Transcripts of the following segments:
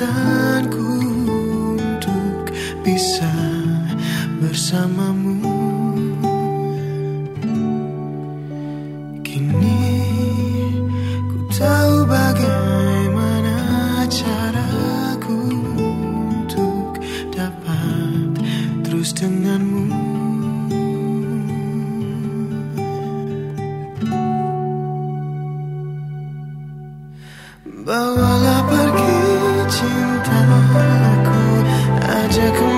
kekuatanku untuk bisa bersamamu. Kini ku tahu bagaimana caraku untuk dapat terus denganmu. Bawalah magical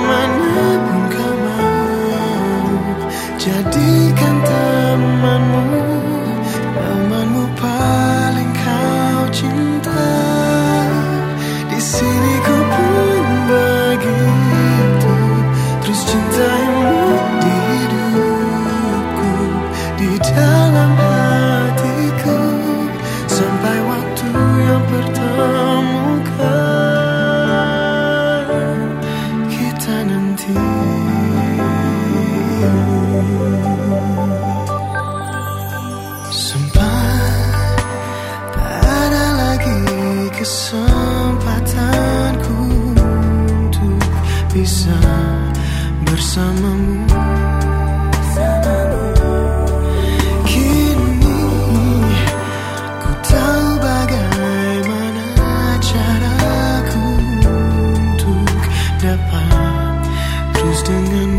kesempatanku Untuk bisa bersamamu. Kini ku tahu bagaimana caraku untuk dapat terus denganmu